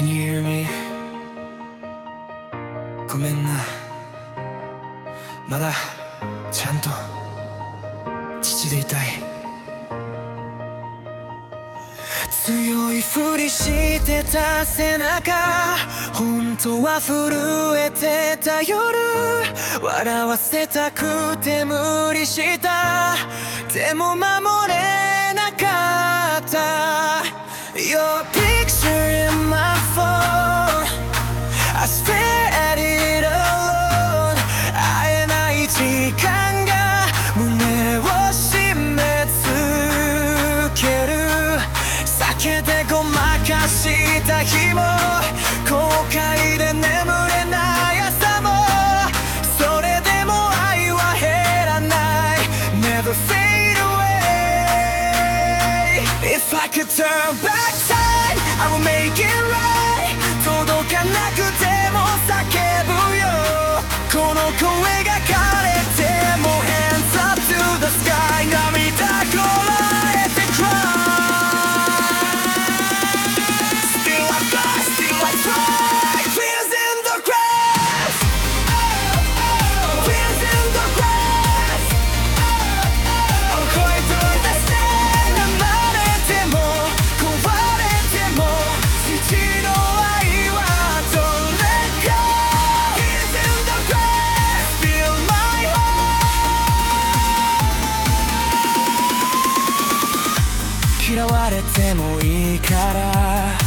Can you hear me? ごめんな。まだちゃんと父でいたい。強いふりしてた背中。本当は震えてた夜。笑わせたくて無理した。でも守 If I could turn back time I will make it right 届かなくても叫ぶよこの声嫌われてもいいから。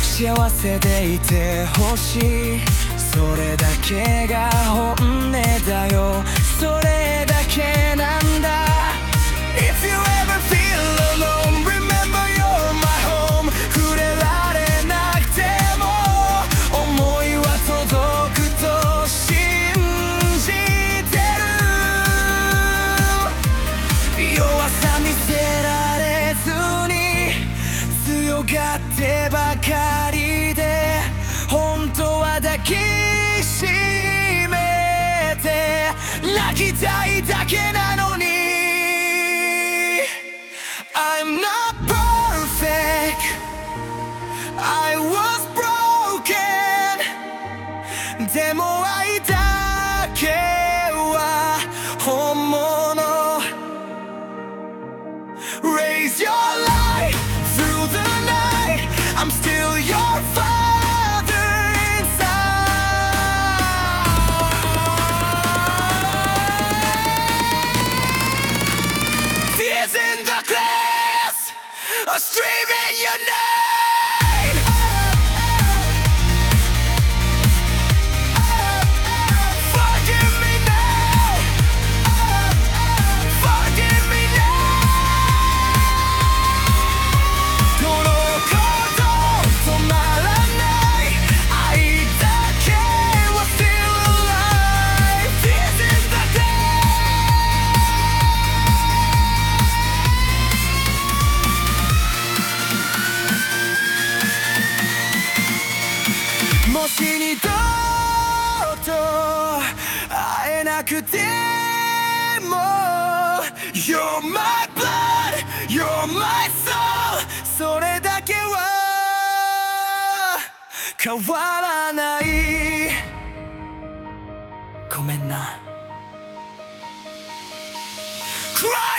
幸せでいてほしい。それだけが本当きたいだけなのに I'm not perfect I was broken でも愛だけは本物 Raise your streaming you know もし二度と会えなくても You're my blood, you're my soul それだけは変わらないごめんな Cry